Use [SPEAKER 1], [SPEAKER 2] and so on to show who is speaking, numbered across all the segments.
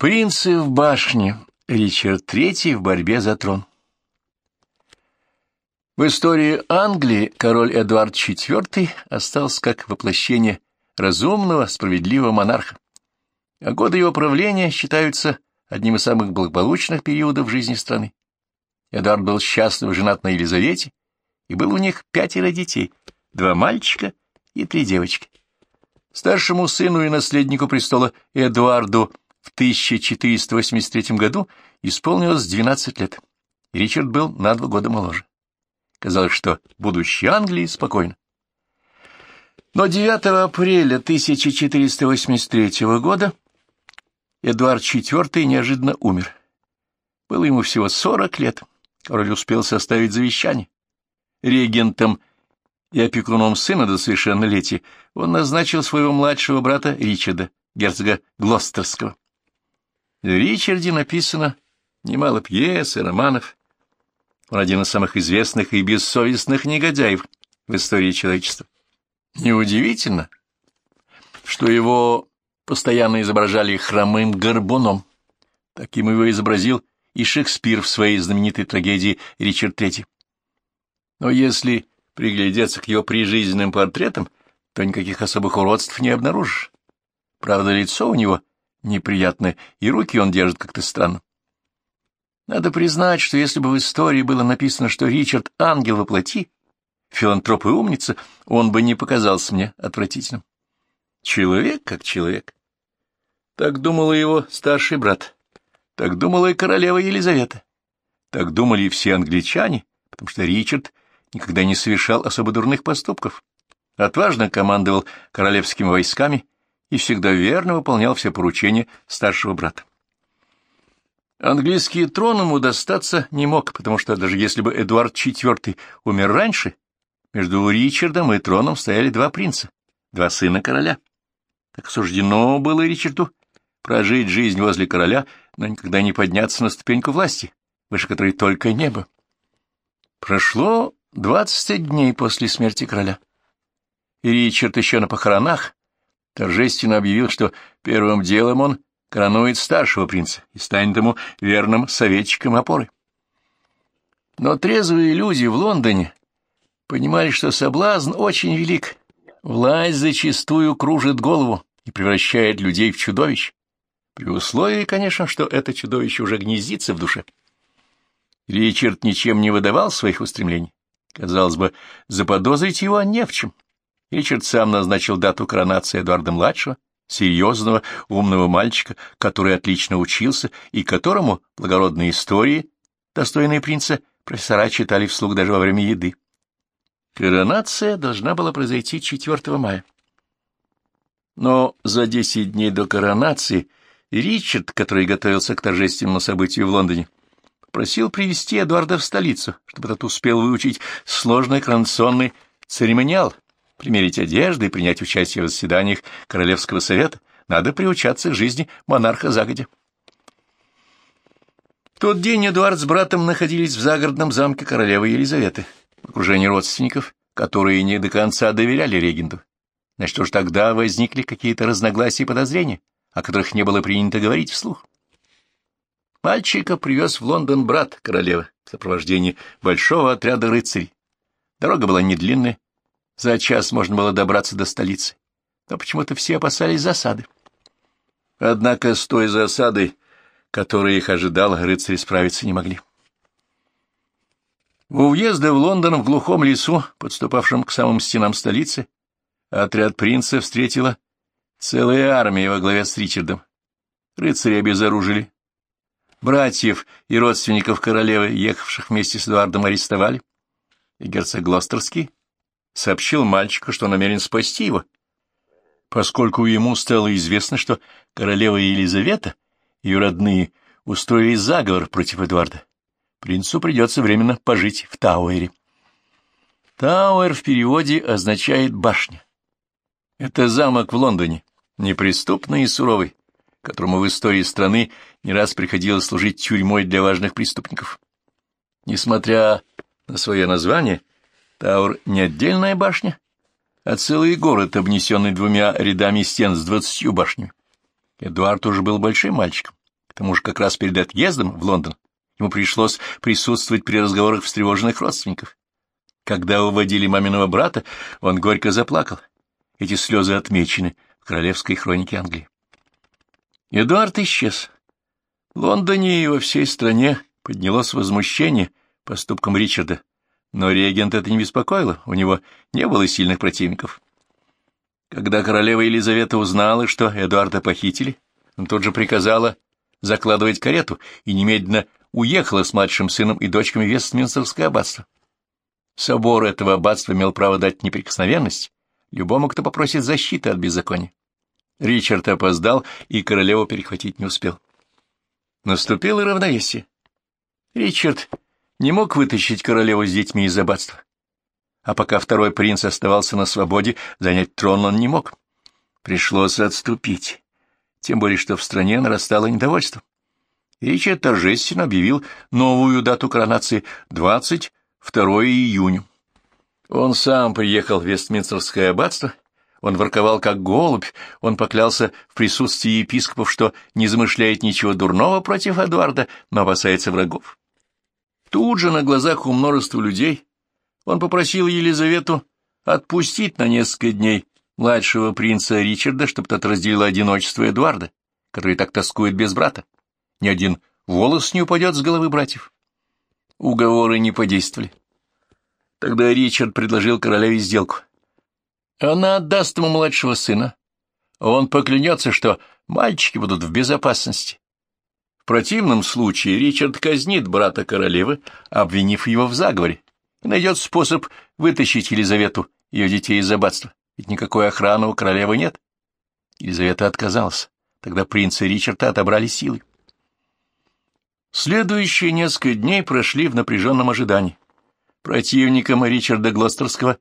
[SPEAKER 1] Принцы в башне. Ричард III в борьбе за трон. В истории Англии король Эдуард IV остался как воплощение разумного, справедливого монарха, а годы его правления считаются одним из самых благополучных периодов жизни страны. Эдуард был счастливо женат на Елизавете, и было у них пятеро детей, два мальчика и три девочки. Старшему сыну и наследнику престола Эдуарду в 1483 году исполнилось 12 лет. Ричард был на два года моложе. Казалось, что будущее Англии спокойно. Но 9 апреля 1483 года Эдуард IV неожиданно умер. Было ему всего 40 лет. Король успел составить завещание. Регентом и опекуном сына до совершеннолетия он назначил своего младшего брата Ричарда, герцога Глостерского. Ричарде написано немало пьес и романов. Он один из самых известных и бессовестных негодяев в истории человечества. Неудивительно, что его постоянно изображали хромым горбуном. Таким его изобразил и Шекспир в своей знаменитой трагедии «Ричард III». Но если приглядеться к его прижизненным портретам, то никаких особых уродств не обнаружишь. Правда, лицо у него неприятное, и руки он держит как-то странно. Надо признать, что если бы в истории было написано, что Ричард — ангел во плоти, филантроп и умница, он бы не показался мне отвратительным. Человек как человек. Так думал его старший брат. Так думала и королева Елизавета. Так думали и все англичане, потому что Ричард никогда не совершал особо дурных поступков. Отважно командовал королевскими войсками и всегда верно выполнял все поручения старшего брата. Английский трон ему достаться не мог, потому что даже если бы Эдуард IV умер раньше, между Ричардом и троном стояли два принца, два сына короля. Так суждено было Ричарду прожить жизнь возле короля, но никогда не подняться на ступеньку власти, выше которой только небо. Прошло двадцать дней после смерти короля. И Ричард еще на похоронах торжественно объявил, что первым делом он коронует старшего принца и станет ему верным советчиком опоры. Но трезвые люди в Лондоне понимали, что соблазн очень велик. Власть зачастую кружит голову и превращает людей в чудовищ, при условии, конечно, что это чудовище уже гнездится в душе. Ричард ничем не выдавал своих устремлений. Казалось бы, заподозрить его не в чем. Ричард сам назначил дату коронации Эдуарда-младшего, серьезного, умного мальчика, который отлично учился и которому благородные истории, достойные принца, профессора читали вслух даже во время еды. Коронация должна была произойти 4 мая. Но за десять дней до коронации Ричард, который готовился к торжественному событию в Лондоне, попросил привести Эдуарда в столицу, чтобы тот успел выучить сложный коронационный церемониал, примерить одежды и принять участие в заседаниях Королевского совета. Надо приучаться к жизни монарха загодя. В тот день Эдуард с братом находились в загородном замке королевы Елизаветы, в окружении родственников, которые не до конца доверяли регенту. Значит, уж тогда возникли какие-то разногласия и подозрения, о которых не было принято говорить вслух. Мальчика привез в Лондон брат королевы в сопровождении большого отряда рыцарей. Дорога была не за час можно было добраться до столицы, но почему-то все опасались засады. Однако с той засадой, которая их ожидала, рыцари справиться не могли. У въезда в Лондон в глухом лесу, подступавшем к самым стенам столицы, отряд принца встретила целая армия во главе с Ричардом. Рыцари обезоружили. Братьев и родственников королевы, ехавших вместе с Эдуардом, арестовали, и герцог Глостерский сообщил мальчику, что намерен спасти его, поскольку ему стало известно, что королева Елизавета и ее родные устроили заговор против Эдуарда. Принцу придется временно пожить в Тауэре. Тауэр в переводе означает «башня». Это замок в Лондоне, неприступный и суровый, которому в истории страны не раз приходилось служить тюрьмой для важных преступников. Несмотря на свое название, Тауэр не отдельная башня, а целый город, обнесенный двумя рядами стен с двадцатью башнями. Эдуард уже был большим мальчиком. тому же как раз перед отъездом в Лондон ему пришлось присутствовать при разговорах встревоженных родственников. Когда уводили маминого брата, он горько заплакал. Эти слезы отмечены в королевской хронике Англии. Эдуард исчез. В Лондоне и во всей стране поднялось возмущение поступком Ричарда, но регент это не беспокоило, у него не было сильных противников. Когда королева Елизавета узнала, что Эдуарда похитили, он тут же приказала закладывать карету и немедленно уехала с младшим сыном и дочками Вестминстерское аббатство. Собор этого аббатства имел право дать неприкосновенность любому, кто попросит защиты от беззакония. Ричард опоздал, и королеву перехватить не успел. Наступило равновесие. Ричард не мог вытащить королеву с детьми из аббатства. А пока второй принц оставался на свободе, занять трон он не мог. Пришлось отступить, тем более что в стране нарастало недовольство. Ричард торжественно объявил новую дату коронации — 22 июня. Он сам приехал в Вестминстерское аббатство, он ворковал как голубь, он поклялся в присутствии епископов, что не замышляет ничего дурного против Эдуарда, но опасается врагов. Тут же на глазах у множества людей он попросил Елизавету отпустить на несколько дней младшего принца Ричарда, чтобы тот разделил одиночество Эдуарда, который так тоскует без брата. Ни один волос не упадет с головы братьев. Уговоры не подействовали. Тогда Ричард предложил королеве сделку. Она отдаст ему младшего сына. Он поклянется, что мальчики будут в безопасности. Противном случае Ричард казнит брата королевы, обвинив его в заговоре, и найдет способ вытащить Елизавету ее детей из аббатства, ведь никакой охраны у королевы нет. Елизавета отказалась. Тогда принца Ричарда отобрали силы. Следующие несколько дней прошли в напряженном ожидании. Противникам Ричарда Глостерского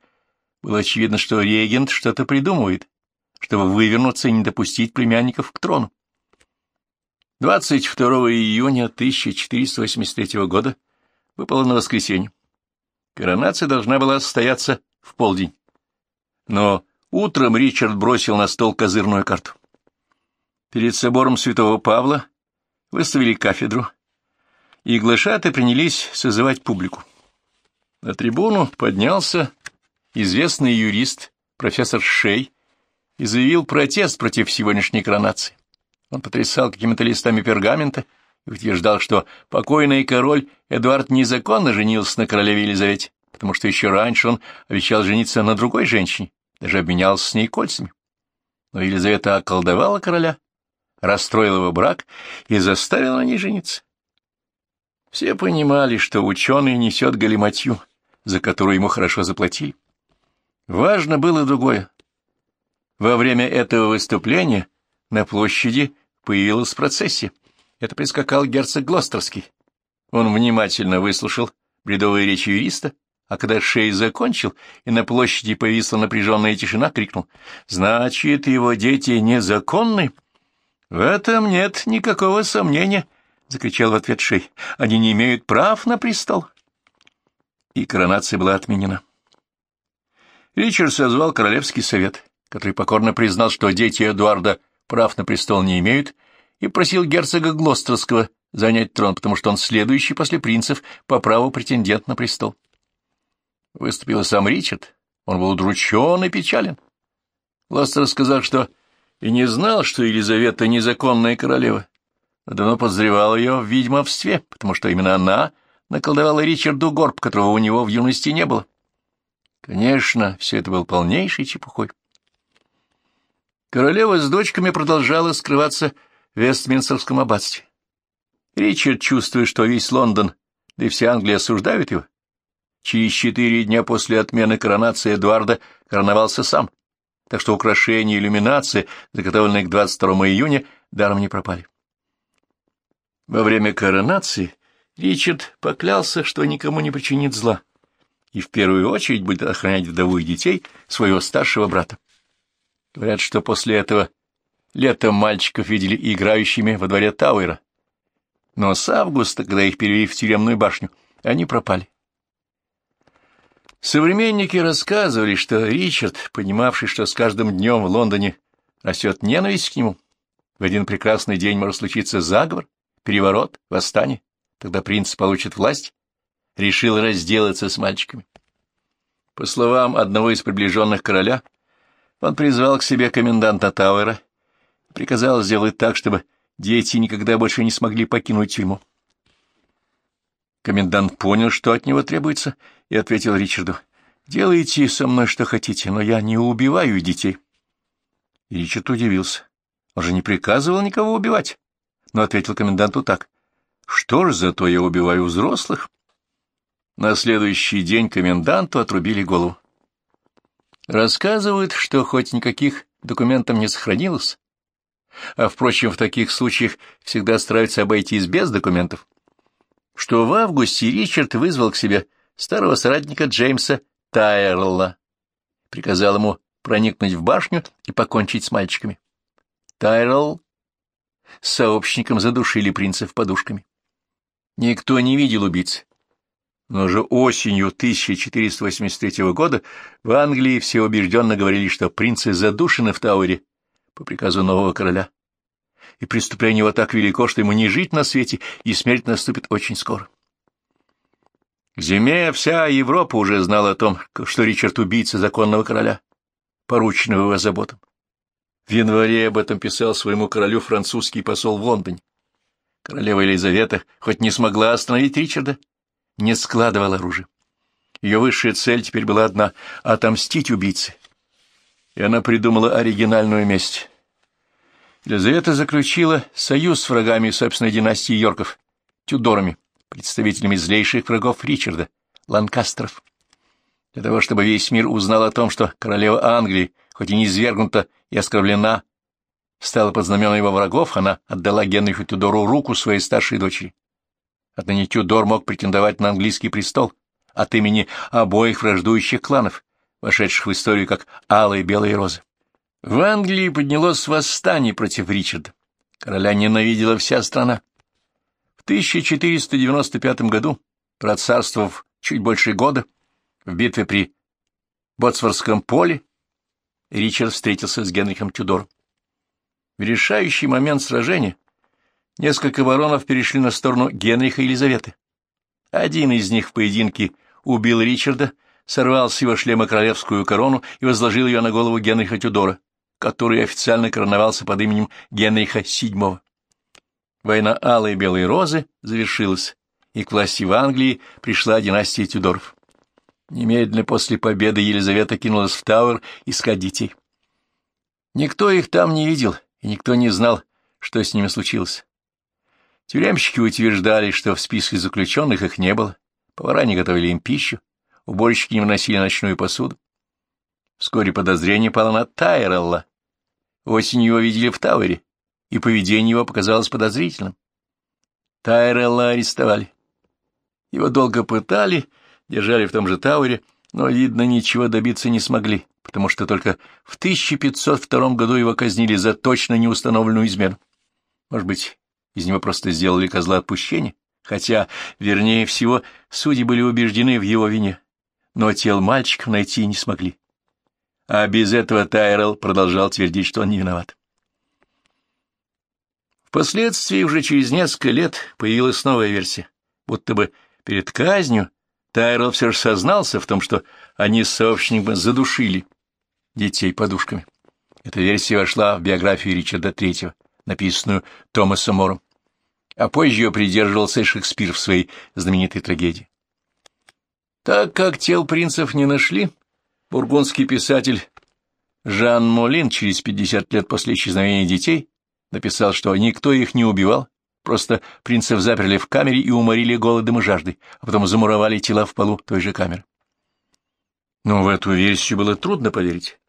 [SPEAKER 1] было очевидно, что регент что-то придумывает, чтобы вывернуться и не допустить племянников к трону. 22 июня 1483 года выпало на воскресенье. Коронация должна была состояться в полдень. Но утром Ричард бросил на стол козырную карту. Перед собором святого Павла выставили кафедру, и глашаты принялись созывать публику. На трибуну поднялся известный юрист, профессор Шей, и заявил протест против сегодняшней коронации. Он потрясал какими-то листами пергамента и утверждал, что покойный король Эдуард незаконно женился на королеве Елизавете, потому что еще раньше он обещал жениться на другой женщине, даже обменялся с ней кольцами. Но Елизавета околдовала короля, расстроила его брак и заставила на ней жениться. Все понимали, что ученый несет галиматью, за которую ему хорошо заплатили. Важно было другое. Во время этого выступления на площади появилась процессия. Это прискакал герцог Глостерский. Он внимательно выслушал бредовые речи юриста, а когда Шей закончил, и на площади повисла напряженная тишина, крикнул, «Значит, его дети незаконны?» «В этом нет никакого сомнения», — закричал в ответ Шей. «Они не имеют прав на престол». И коронация была отменена. Ричард созвал Королевский совет, который покорно признал, что дети Эдуарда прав на престол не имеют, и просил герцога Глостерского занять трон, потому что он следующий после принцев по праву претендент на престол. Выступил сам Ричард, он был удручен и печален. Глостер сказал, что и не знал, что Елизавета незаконная королева, но давно подозревал ее в ведьмовстве, потому что именно она наколдовала Ричарду горб, которого у него в юности не было. Конечно, все это был полнейшей чепухой. Королева с дочками продолжала скрываться в Вестминстерском аббатстве. Ричард, чувствуя, что весь Лондон, да и вся Англия осуждают его, через четыре дня после отмены коронации Эдуарда короновался сам, так что украшения и иллюминации, заготовленные к 22 июня, даром не пропали. Во время коронации Ричард поклялся, что никому не причинит зла, и в первую очередь будет охранять вдову и детей своего старшего брата. Говорят, что после этого летом мальчиков видели играющими во дворе Тауэра. Но с августа, когда их перевели в тюремную башню, они пропали. Современники рассказывали, что Ричард, понимавший, что с каждым днем в Лондоне растет ненависть к нему, в один прекрасный день может случиться заговор, переворот, восстание, тогда принц получит власть, решил разделаться с мальчиками. По словам одного из приближенных короля, он призвал к себе коменданта Тауэра приказал сделать так, чтобы дети никогда больше не смогли покинуть тюрьму. Комендант понял, что от него требуется, и ответил Ричарду, «Делайте со мной что хотите, но я не убиваю детей». И Ричард удивился. Он же не приказывал никого убивать, но ответил коменданту так, «Что ж, зато я убиваю взрослых». На следующий день коменданту отрубили голову. Рассказывают, что хоть никаких документов не сохранилось, а, впрочем, в таких случаях всегда стараются обойтись без документов, что в августе Ричард вызвал к себе старого соратника Джеймса Тайерла, приказал ему проникнуть в башню и покончить с мальчиками. Тайрелл с сообщником задушили принцев подушками. Никто не видел убийц. Но же осенью 1483 года в Англии все убежденно говорили, что принцы задушены в Тауэре по приказу нового короля и преступление его так велико, что ему не жить на свете, и смерть наступит очень скоро. К зиме вся Европа уже знала о том, что Ричард — убийца законного короля, порученного его заботам. В январе об этом писал своему королю французский посол в Лондоне. Королева Елизавета хоть не смогла остановить Ричарда, не складывала оружие. Ее высшая цель теперь была одна — отомстить убийце. И она придумала оригинальную месть. Елизавета заключила союз с врагами собственной династии Йорков, Тюдорами, представителями злейших врагов Ричарда, Ланкастеров. Для того, чтобы весь мир узнал о том, что королева Англии, хоть и не извергнута и оскорблена, стала под знамена его врагов, она отдала Генриху Тюдору руку своей старшей дочери. Отныне Тюдор мог претендовать на английский престол от имени обоих враждующих кланов, вошедших в историю как Алые и Белые Розы. В Англии поднялось восстание против Ричарда. Короля ненавидела вся страна. В 1495 году, процарствовав чуть больше года, в битве при Ботсворском поле, Ричард встретился с Генрихом Тюдором. В решающий момент сражения несколько баронов перешли на сторону Генриха и Елизаветы. Один из них в поединке убил Ричарда, сорвал с его шлема королевскую корону и возложил ее на голову Генриха Тюдора который официально короновался под именем Генриха VII. Война Алой и Белой Розы завершилась, и к власти в Англии пришла династия Тюдоров. Немедленно после победы Елизавета кинулась в Тауэр искать детей. Никто их там не видел, и никто не знал, что с ними случилось. Тюремщики утверждали, что в списке заключенных их не было, повара не готовили им пищу, уборщики не вносили ночную посуду. Вскоре подозрение пало на Тайрелла, Осенью его видели в Тауэре, и поведение его показалось подозрительным. Тайрелла арестовали. Его долго пытали, держали в том же Тауэре, но, видно, ничего добиться не смогли, потому что только в 1502 году его казнили за точно неустановленную измену. Может быть, из него просто сделали козла отпущения, хотя, вернее всего, судьи были убеждены в его вине, но тел мальчиков найти не смогли. А без этого Тайрелл продолжал твердить, что он не виноват. Впоследствии, уже через несколько лет, появилась новая версия, будто бы перед казнью Тайрелл все же сознался в том, что они с сообщником задушили детей подушками. Эта версия вошла в биографию Ричарда III, написанную Томасом Мором, а позже ее придерживался Шекспир в своей знаменитой трагедии. Так как тел принцев не нашли, Бургундский писатель Жан Молин через пятьдесят лет после исчезновения детей написал, что никто их не убивал, просто принцев заперли в камере и уморили голодом и жаждой, а потом замуровали тела в полу той же камеры. Но в эту версию было трудно поверить.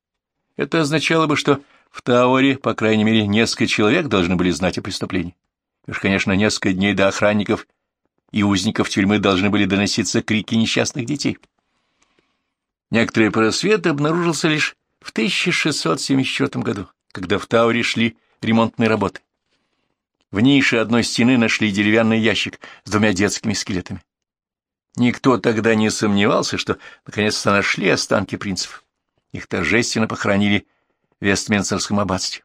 [SPEAKER 1] Это означало бы, что в Тауэре, по крайней мере, несколько человек должны были знать о преступлении. Уж, конечно, несколько дней до охранников и узников тюрьмы должны были доноситься крики несчастных детей. Некоторые просветы обнаружился лишь в 1674 году, когда в Тауре шли ремонтные работы. В нише одной стены нашли деревянный ящик с двумя детскими скелетами. Никто тогда не сомневался, что наконец-то нашли останки принцев. Их торжественно похоронили Вестминстерском аббатстве.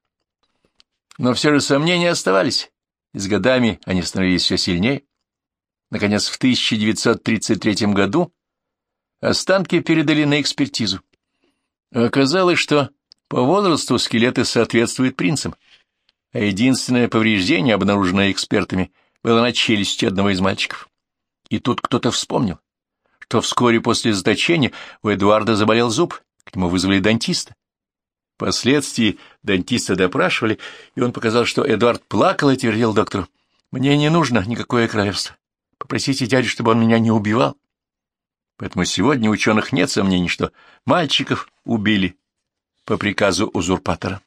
[SPEAKER 1] Но все же сомнения оставались, и с годами они становились все сильнее. Наконец, в 1933 году останки передали на экспертизу. Оказалось, что по возрасту скелеты соответствуют принцам, а единственное повреждение, обнаруженное экспертами, было на челюсти одного из мальчиков. И тут кто-то вспомнил, что вскоре после заточения у Эдуарда заболел зуб, к нему вызвали дантиста. Впоследствии дантиста допрашивали, и он показал, что Эдуард плакал и твердил доктору, «Мне не нужно никакое королевство. Попросите дядю, чтобы он меня не убивал». Поэтому сегодня ученых нет сомнений, что мальчиков убили по приказу узурпатора.